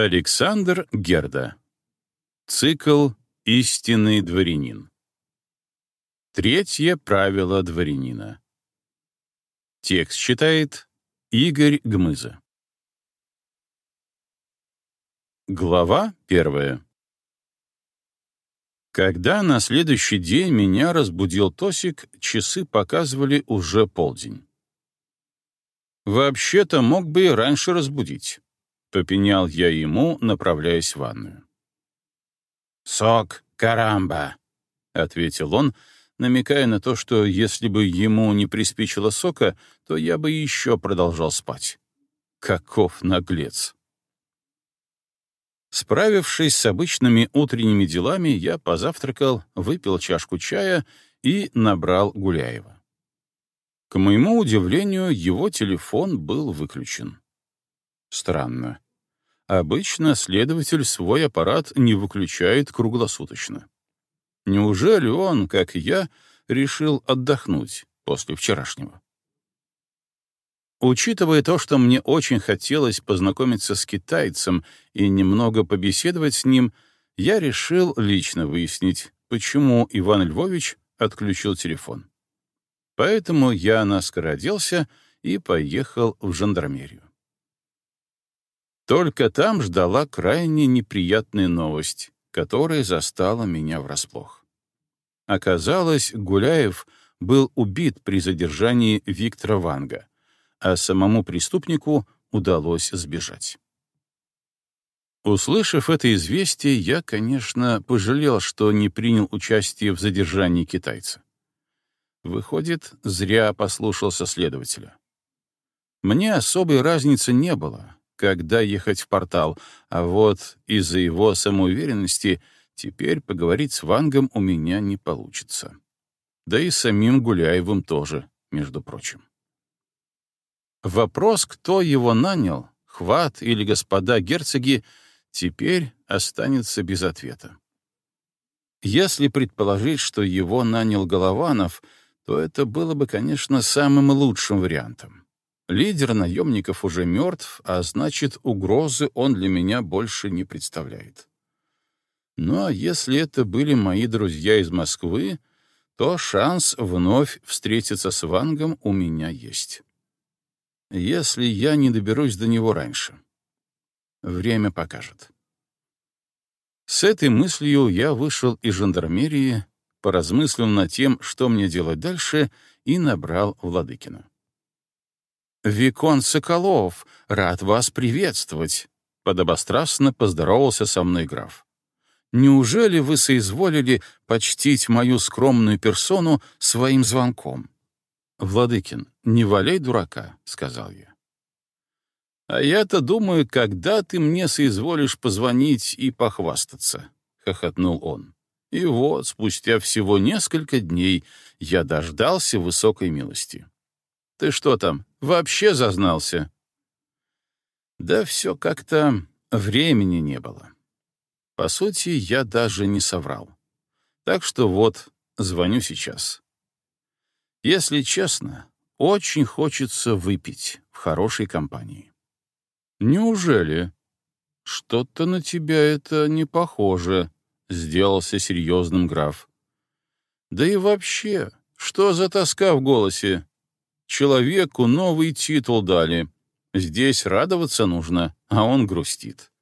Александр Герда. Цикл «Истинный дворянин». Третье правило дворянина. Текст читает Игорь Гмыза. Глава первая. Когда на следующий день меня разбудил Тосик, часы показывали уже полдень. Вообще-то мог бы и раньше разбудить. Попенял я ему, направляясь в ванную. «Сок, карамба!» — ответил он, намекая на то, что если бы ему не приспичило сока, то я бы еще продолжал спать. Каков наглец! Справившись с обычными утренними делами, я позавтракал, выпил чашку чая и набрал Гуляева. К моему удивлению, его телефон был выключен. Странно. Обычно следователь свой аппарат не выключает круглосуточно. Неужели он, как и я, решил отдохнуть после вчерашнего? Учитывая то, что мне очень хотелось познакомиться с китайцем и немного побеседовать с ним, я решил лично выяснить, почему Иван Львович отключил телефон. Поэтому я наскоро оделся и поехал в жандармерию. Только там ждала крайне неприятная новость, которая застала меня врасплох. Оказалось, Гуляев был убит при задержании Виктора Ванга, а самому преступнику удалось сбежать. Услышав это известие, я, конечно, пожалел, что не принял участие в задержании китайца. Выходит, зря послушался следователя. Мне особой разницы не было, когда ехать в портал, а вот из-за его самоуверенности теперь поговорить с Вангом у меня не получится. Да и самим Гуляевым тоже, между прочим. Вопрос, кто его нанял, Хват или господа герцоги, теперь останется без ответа. Если предположить, что его нанял Голованов, то это было бы, конечно, самым лучшим вариантом. Лидер наемников уже мертв, а значит, угрозы он для меня больше не представляет. Ну а если это были мои друзья из Москвы, то шанс вновь встретиться с Вангом у меня есть. Если я не доберусь до него раньше. Время покажет. С этой мыслью я вышел из жандармерии, поразмыслил над тем, что мне делать дальше, и набрал Владыкина. «Викон Соколов, рад вас приветствовать», — подобострастно поздоровался со мной граф. «Неужели вы соизволили почтить мою скромную персону своим звонком?» «Владыкин, не валяй дурака», — сказал я. «А я-то думаю, когда ты мне соизволишь позвонить и похвастаться», — хохотнул он. И вот, спустя всего несколько дней, я дождался высокой милости. Ты что там, вообще зазнался?» Да все как-то времени не было. По сути, я даже не соврал. Так что вот, звоню сейчас. Если честно, очень хочется выпить в хорошей компании. Неужели? Что-то на тебя это не похоже, сделался серьезным граф. Да и вообще, что за тоска в голосе? Человеку новый титул дали. Здесь радоваться нужно, а он грустит.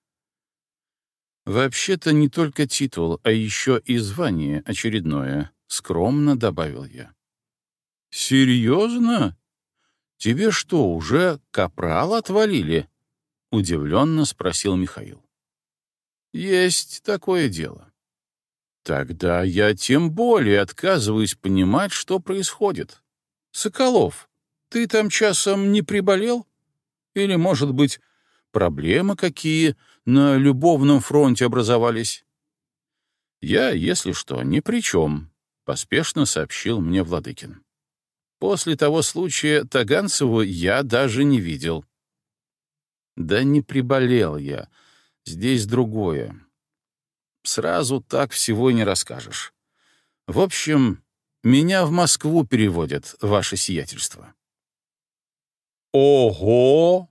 Вообще-то не только титул, а еще и звание очередное, скромно добавил я. Серьезно? Тебе что, уже капрал отвалили? Удивленно спросил Михаил. Есть такое дело. Тогда я тем более отказываюсь понимать, что происходит. Соколов, ты там часом не приболел? Или, может быть, проблемы какие на любовном фронте образовались? Я, если что, ни при чем, — поспешно сообщил мне Владыкин. После того случая Таганцеву я даже не видел. Да не приболел я. Здесь другое. Сразу так всего не расскажешь. В общем, меня в Москву переводят, ваше сиятельство. Ого!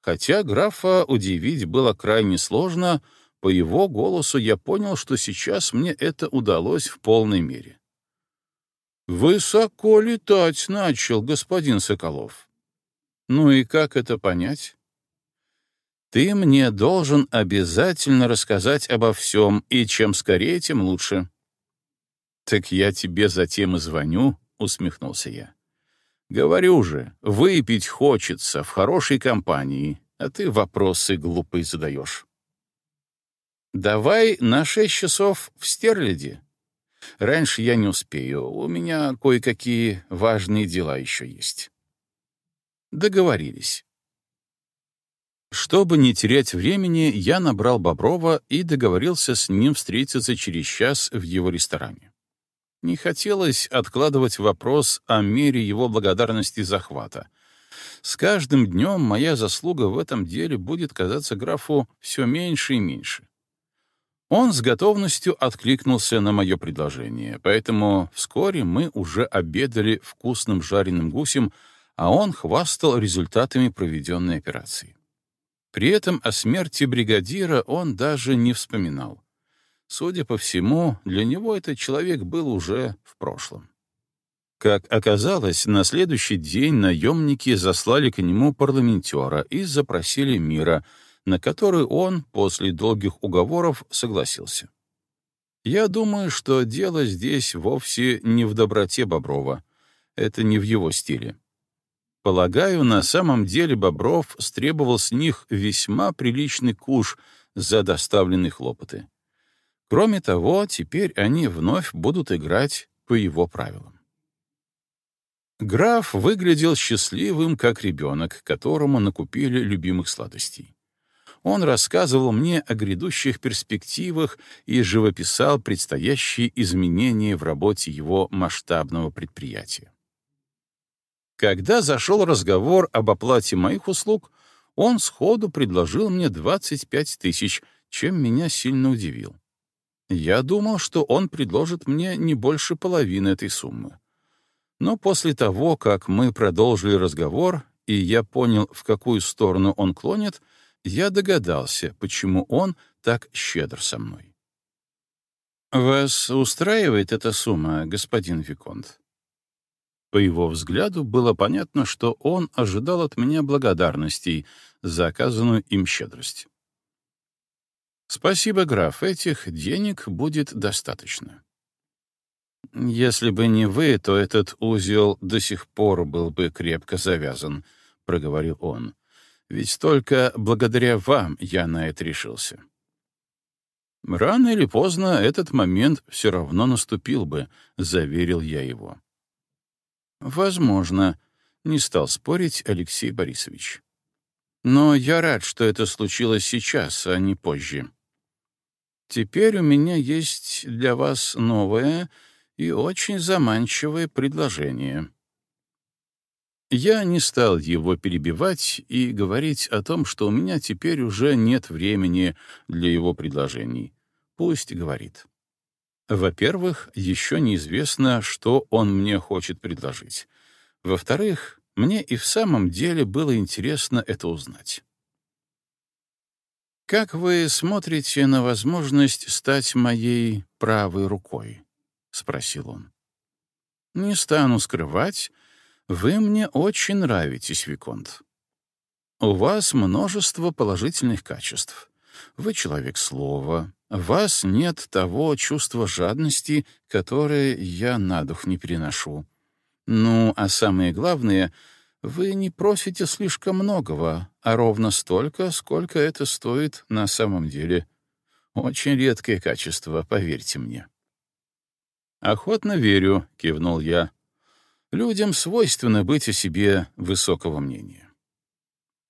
Хотя графа удивить было крайне сложно, по его голосу я понял, что сейчас мне это удалось в полной мере. «Высоко летать начал, господин Соколов». «Ну и как это понять?» «Ты мне должен обязательно рассказать обо всем, и чем скорее, тем лучше». «Так я тебе затем и звоню», — усмехнулся я. «Говорю же, выпить хочется в хорошей компании, а ты вопросы глупые задаешь». «Давай на шесть часов в Стерлиде. Раньше я не успею, у меня кое-какие важные дела еще есть». Договорились. Чтобы не терять времени, я набрал Боброва и договорился с ним встретиться через час в его ресторане. Не хотелось откладывать вопрос о мере его благодарности захвата. С каждым днем моя заслуга в этом деле будет казаться графу все меньше и меньше. Он с готовностью откликнулся на мое предложение, поэтому вскоре мы уже обедали вкусным жареным гусем, а он хвастал результатами проведенной операции. При этом о смерти бригадира он даже не вспоминал. Судя по всему, для него этот человек был уже в прошлом. Как оказалось, на следующий день наемники заслали к нему парламентера и запросили мира, на который он после долгих уговоров согласился. Я думаю, что дело здесь вовсе не в доброте Боброва. Это не в его стиле. Полагаю, на самом деле Бобров стребовал с них весьма приличный куш за доставленные хлопоты. Кроме того, теперь они вновь будут играть по его правилам. Граф выглядел счастливым, как ребенок, которому накупили любимых сладостей. Он рассказывал мне о грядущих перспективах и живописал предстоящие изменения в работе его масштабного предприятия. Когда зашел разговор об оплате моих услуг, он сходу предложил мне 25 тысяч, чем меня сильно удивил. Я думал, что он предложит мне не больше половины этой суммы. Но после того, как мы продолжили разговор, и я понял, в какую сторону он клонит, я догадался, почему он так щедр со мной. «Вас устраивает эта сумма, господин Виконт?» По его взгляду было понятно, что он ожидал от меня благодарностей за оказанную им щедрость. «Спасибо, граф, этих денег будет достаточно». «Если бы не вы, то этот узел до сих пор был бы крепко завязан», — проговорил он. «Ведь только благодаря вам я на это решился». «Рано или поздно этот момент все равно наступил бы», — заверил я его. «Возможно», — не стал спорить Алексей Борисович. «Но я рад, что это случилось сейчас, а не позже. Теперь у меня есть для вас новое и очень заманчивое предложение. Я не стал его перебивать и говорить о том, что у меня теперь уже нет времени для его предложений. Пусть говорит. Во-первых, еще неизвестно, что он мне хочет предложить. Во-вторых, мне и в самом деле было интересно это узнать. «Как вы смотрите на возможность стать моей правой рукой?» — спросил он. «Не стану скрывать, вы мне очень нравитесь, Виконт. У вас множество положительных качеств. Вы человек слова, в вас нет того чувства жадности, которое я на дух не переношу. Ну, а самое главное — вы не просите слишком многого, а ровно столько, сколько это стоит на самом деле. Очень редкое качество, поверьте мне. «Охотно верю», — кивнул я. «Людям свойственно быть о себе высокого мнения».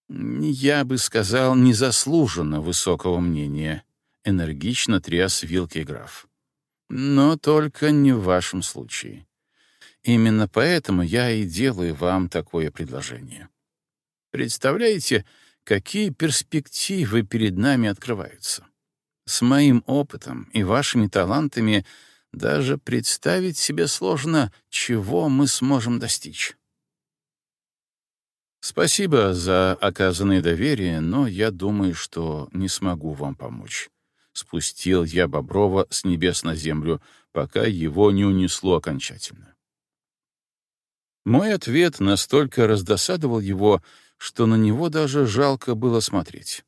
«Я бы сказал, незаслуженно высокого мнения», — энергично тряс вилкой граф. «Но только не в вашем случае. Именно поэтому я и делаю вам такое предложение. Представляете, какие перспективы перед нами открываются? С моим опытом и вашими талантами даже представить себе сложно, чего мы сможем достичь. Спасибо за оказанное доверие, но я думаю, что не смогу вам помочь. Спустил я Боброва с небес на землю, пока его не унесло окончательно. Мой ответ настолько раздосадовал его, что на него даже жалко было смотреть.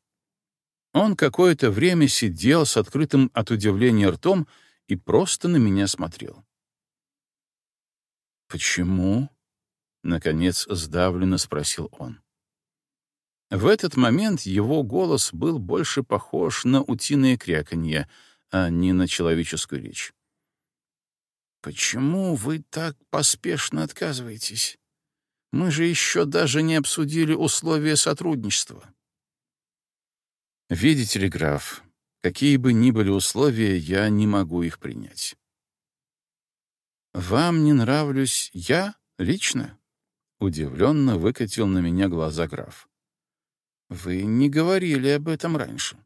Он какое-то время сидел с открытым от удивления ртом и просто на меня смотрел. «Почему?» — наконец сдавленно спросил он. В этот момент его голос был больше похож на утиное кряканье, а не на человеческую речь. «Почему вы так поспешно отказываетесь? Мы же еще даже не обсудили условия сотрудничества». «Видите ли, граф, какие бы ни были условия, я не могу их принять». «Вам не нравлюсь я лично?» — удивленно выкатил на меня глаза граф. «Вы не говорили об этом раньше».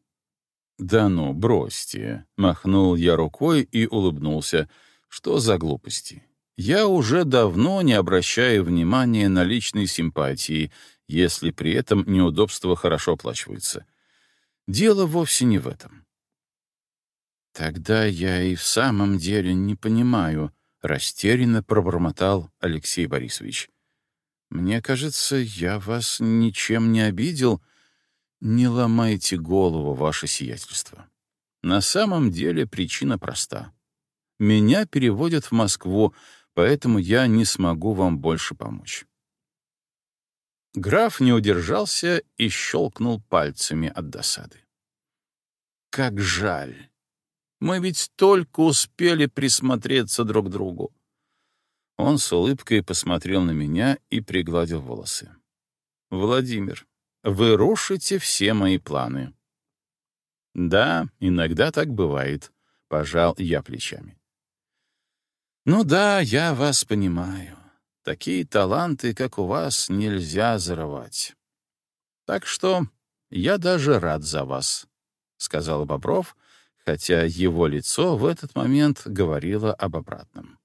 «Да ну, бросьте!» — махнул я рукой и улыбнулся — что за глупости? Я уже давно не обращаю внимания на личные симпатии, если при этом неудобства хорошо оплачиваются. Дело вовсе не в этом. Тогда я и в самом деле не понимаю, растерянно пробормотал Алексей Борисович. Мне кажется, я вас ничем не обидел. Не ломайте голову, ваше сиятельство. На самом деле причина проста. Меня переводят в Москву, поэтому я не смогу вам больше помочь». Граф не удержался и щелкнул пальцами от досады. «Как жаль! Мы ведь только успели присмотреться друг к другу». Он с улыбкой посмотрел на меня и пригладил волосы. «Владимир, вы рушите все мои планы». «Да, иногда так бывает», — пожал я плечами. Ну да, я вас понимаю. Такие таланты, как у вас, нельзя зарывать. Так что я даже рад за вас, — сказал Бобров, хотя его лицо в этот момент говорило об обратном.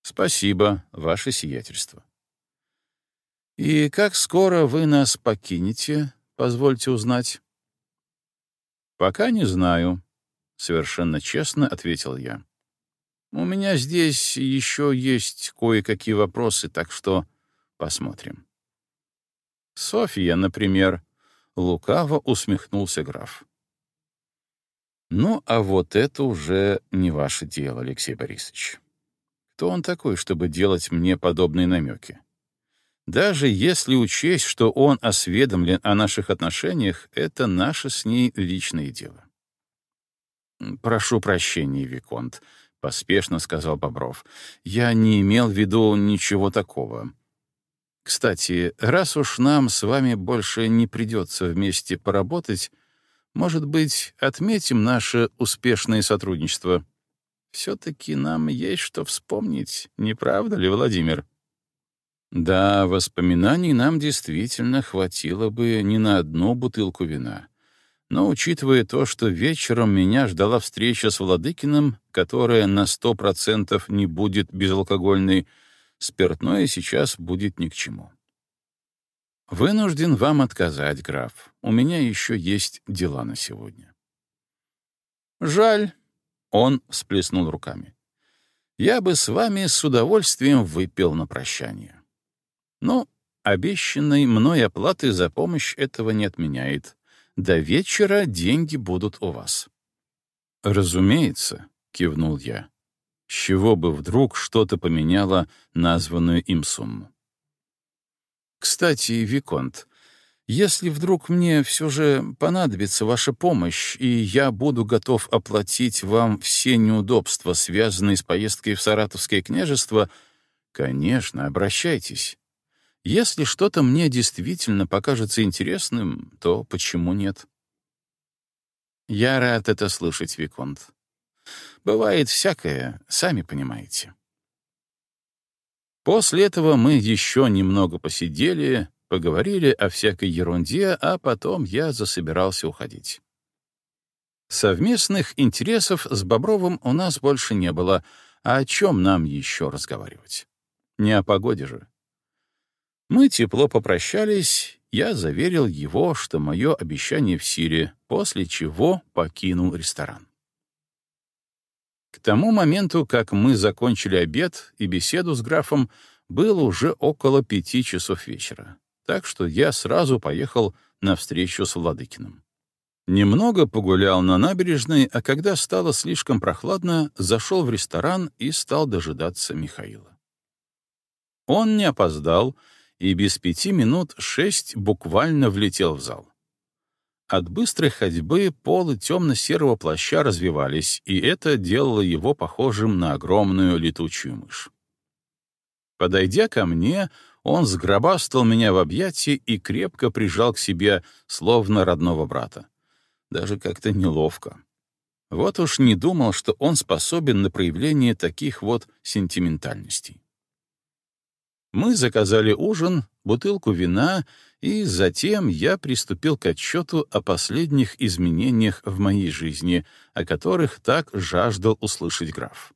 Спасибо, ваше сиятельство. И как скоро вы нас покинете, позвольте узнать? Пока не знаю, — совершенно честно ответил я. У меня здесь еще есть кое-какие вопросы, так что посмотрим. Софья, например, лукаво усмехнулся граф. Ну, а вот это уже не ваше дело, Алексей Борисович. Кто он такой, чтобы делать мне подобные намеки? Даже если учесть, что он осведомлен о наших отношениях, это наше с ней личное дело. Прошу прощения, Виконт, — поспешно сказал Бобров. «Я не имел в виду ничего такого. Кстати, раз уж нам с вами больше не придется вместе поработать, может быть, отметим наше успешное сотрудничество? Все-таки нам есть что вспомнить, не правда ли, Владимир?» Да, воспоминаний нам действительно хватило бы не на одну бутылку вина. Но учитывая то, что вечером меня ждала встреча с Владыкиным, которая на сто процентов не будет безалкогольной, спиртное сейчас будет ни к чему. Вынужден вам отказать, граф. У меня еще есть дела на сегодня. Жаль. Он всплеснул руками. Я бы с вами с удовольствием выпил на прощание. Но обещанной мной оплаты за помощь этого не отменяет. До вечера деньги будут у вас». «Разумеется», — кивнул я. «С чего бы вдруг что-то поменяло названную им сумму?» «Кстати, Виконт, если вдруг мне все же понадобится ваша помощь, и я буду готов оплатить вам все неудобства, связанные с поездкой в Саратовское княжество, конечно, обращайтесь. Если что-то мне действительно покажется интересным, то почему нет? Я рад это слышать, Виконт. Бывает всякое, сами понимаете. После этого мы еще немного посидели, поговорили о всякой ерунде, а потом я засобирался уходить. Совместных интересов с Бобровым у нас больше не было, а о чем нам еще разговаривать? Не о погоде же. Мы тепло попрощались, я заверил его, что мое обещание в силе, после чего покинул ресторан. К тому моменту, как мы закончили обед и беседу с графом, было уже около пяти часов вечера, так что я сразу поехал на встречу с Владыкиным. Немного погулял на набережной, а когда стало слишком прохладно, зашел в ресторан и стал дожидаться Михаила. Он не опоздал, и без пяти минут шесть буквально влетел в зал. От быстрой ходьбы полы темно-серого плаща развивались, и это делало его похожим на огромную летучую мышь. Подойдя ко мне, он сгробастал меня в объятия и крепко прижал к себе, словно родного брата. Даже как-то неловко. Вот уж не думал, что он способен на проявление таких вот сентиментальностей. Мы заказали ужин, бутылку вина, и затем я приступил к отчету о последних изменениях в моей жизни, о которых так жаждал услышать граф.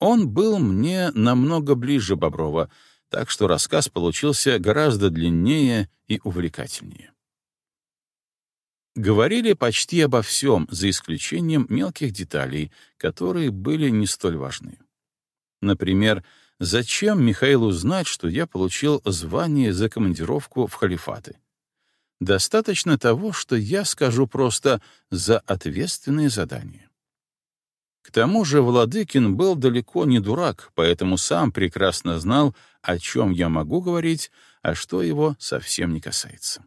Он был мне намного ближе Боброва, так что рассказ получился гораздо длиннее и увлекательнее. Говорили почти обо всем, за исключением мелких деталей, которые были не столь важны. Например, Зачем Михаилу знать, что я получил звание за командировку в халифаты? Достаточно того, что я скажу просто «за ответственное задание». К тому же Владыкин был далеко не дурак, поэтому сам прекрасно знал, о чем я могу говорить, а что его совсем не касается.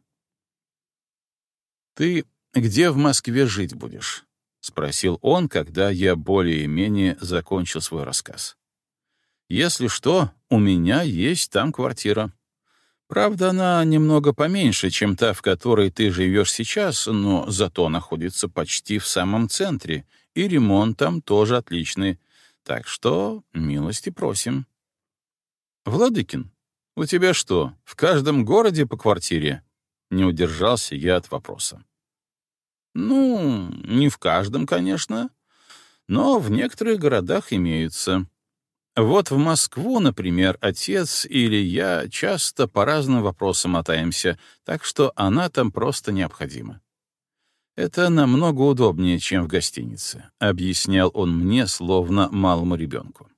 «Ты где в Москве жить будешь?» — спросил он, когда я более-менее закончил свой рассказ. Если что, у меня есть там квартира. Правда, она немного поменьше, чем та, в которой ты живешь сейчас, но зато находится почти в самом центре, и ремонт там тоже отличный. Так что милости просим. Владыкин, у тебя что, в каждом городе по квартире? Не удержался я от вопроса. Ну, не в каждом, конечно, но в некоторых городах имеются. Вот в Москву, например, отец или я часто по разным вопросам мотаемся, так что она там просто необходима. Это намного удобнее, чем в гостинице, объяснял он мне, словно малому ребенку.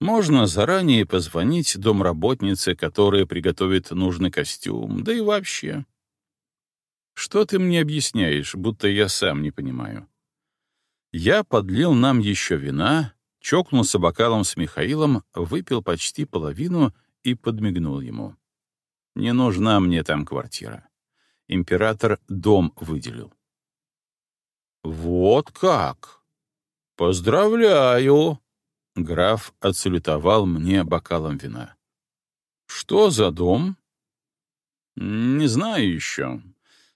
Можно заранее позвонить домработнице, которая приготовит нужный костюм, да и вообще. Что ты мне объясняешь, будто я сам не понимаю? Я подлил нам еще вина, чокнулся бокалом с Михаилом, выпил почти половину и подмигнул ему. «Не нужна мне там квартира. Император дом выделил». «Вот как! Поздравляю!» Граф отсалютовал мне бокалом вина. «Что за дом?» «Не знаю еще.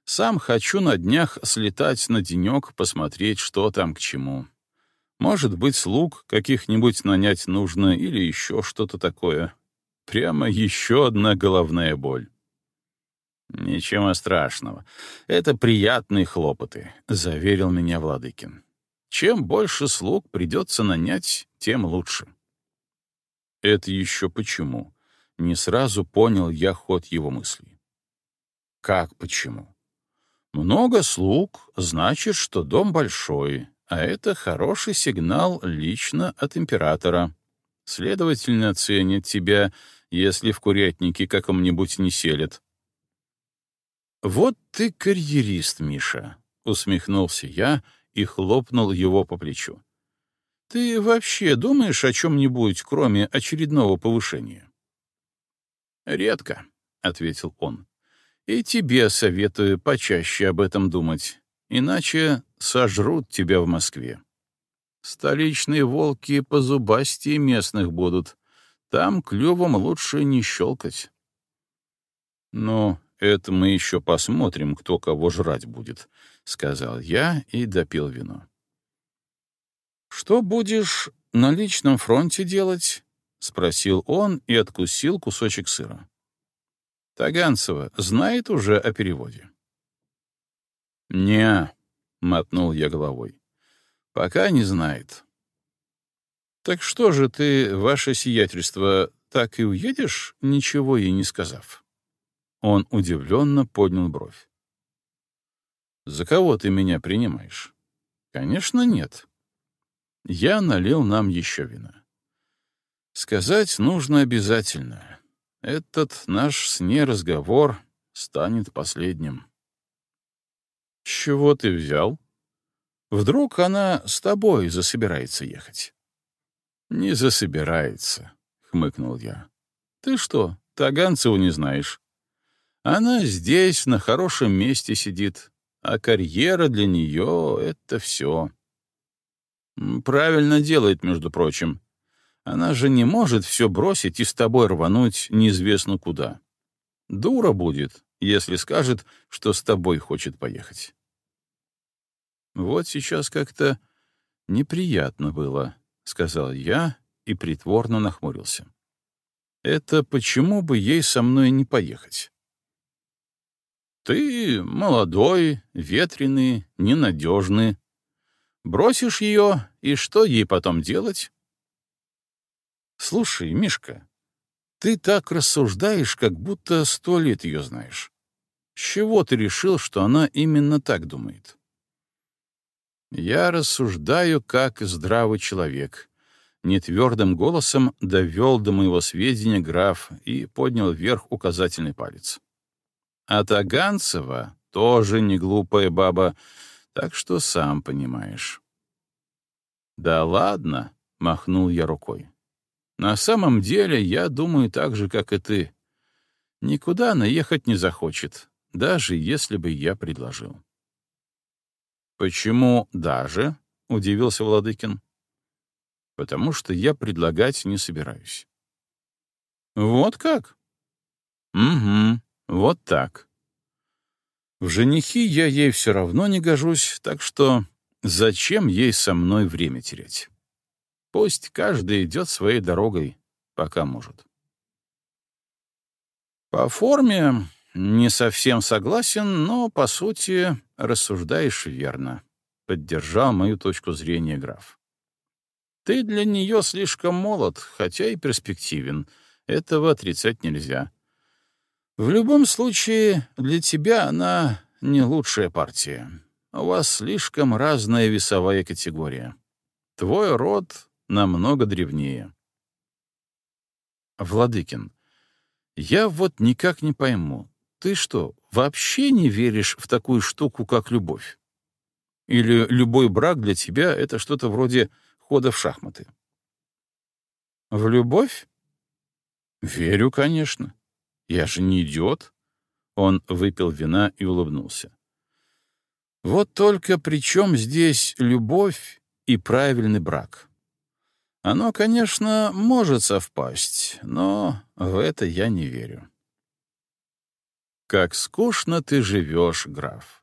Сам хочу на днях слетать на денек, посмотреть, что там к чему. Может быть, слуг каких-нибудь нанять нужно или еще что-то такое. Прямо еще одна головная боль. «Ничего страшного. Это приятные хлопоты», — заверил меня Владыкин. «Чем больше слуг придется нанять, тем лучше». «Это еще почему?» — не сразу понял я ход его мыслей. «Как почему?» «Много слуг, значит, что дом большой, а это хороший сигнал лично от императора. Следовательно, ценит тебя, если в курятнике каком-нибудь не селят. «Вот ты карьерист, Миша», — усмехнулся я и хлопнул его по плечу. «Ты вообще думаешь о чем-нибудь, кроме очередного повышения?» «Редко», — ответил он. «И тебе советую почаще об этом думать. Иначе сожрут тебя в Москве. Столичные волки позубастее местных будут. Там клювом лучше не щелкать. Ну, это мы еще посмотрим, кто кого жрать будет, — сказал я и допил вино. Что будешь на личном фронте делать? — спросил он и откусил кусочек сыра. Таганцева знает уже о переводе. «Не», — мотнул я головой. «Пока не знает». «Так что же ты, ваше сиятельство, так и уедешь, ничего ей не сказав?» Он удивленно поднял бровь. «За кого ты меня принимаешь?» «Конечно, нет». Я налил нам еще вина. Сказать нужно обязательно. Этот наш с ней разговор станет последним. «С чего ты взял?» Вдруг она с тобой засобирается ехать? Не засобирается, хмыкнул я. Ты что, Таганцеву не знаешь? Она здесь, на хорошем месте сидит, а карьера для нее — это все. Правильно делает, между прочим. Она же не может все бросить и с тобой рвануть неизвестно куда. Дура будет, если скажет, что с тобой хочет поехать. Вот сейчас как-то неприятно было, — сказал я и притворно нахмурился. Это почему бы ей со мной не поехать? Ты молодой, ветреный, ненадежный. Бросишь ее, и что ей потом делать? Слушай, Мишка, ты так рассуждаешь, как будто сто лет ее знаешь. С чего ты решил, что она именно так думает? Я рассуждаю как здравый человек. Нетвердым голосом довел до моего сведения граф и поднял вверх указательный палец. А Таганцева тоже не глупая баба, так что сам понимаешь. «Да ладно», — махнул я рукой. «На самом деле я думаю так же, как и ты. Никуда она ехать не захочет, даже если бы я предложил». «Почему даже?» — удивился Владыкин. «Потому что я предлагать не собираюсь». «Вот как?» «Угу, вот так. В женихи я ей все равно не гожусь, так что зачем ей со мной время терять? Пусть каждый идет своей дорогой, пока может». По форме не совсем согласен, но, по сути, рассуждаешь верно. Поддержал мою точку зрения граф. Ты для нее слишком молод, хотя и перспективен. Этого отрицать нельзя. В любом случае, для тебя она не лучшая партия. У вас слишком разная весовая категория. Твой род намного древнее. Владыкин, я вот никак не пойму, ты что, вообще не веришь в такую штуку, как любовь? Или любой брак для тебя — это что-то вроде хода в шахматы? В любовь? Верю, конечно. Я же не идиот. Он выпил вина и улыбнулся. Вот только при чем здесь любовь и правильный брак? Оно, конечно, может совпасть, но в это я не верю. Как скучно ты живешь, граф.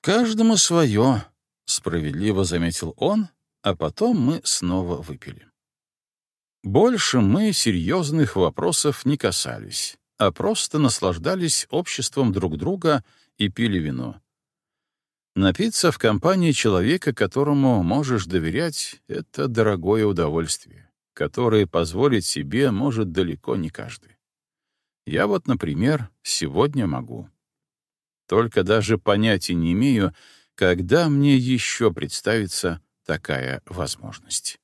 Каждому свое, справедливо заметил он, а потом мы снова выпили. Больше мы серьезных вопросов не касались, а просто наслаждались обществом друг друга и пили вино. Напиться в компании человека, которому можешь доверять, — это дорогое удовольствие, которое позволить себе может далеко не каждый. Я вот, например, сегодня могу. Только даже понятия не имею, когда мне еще представится такая возможность.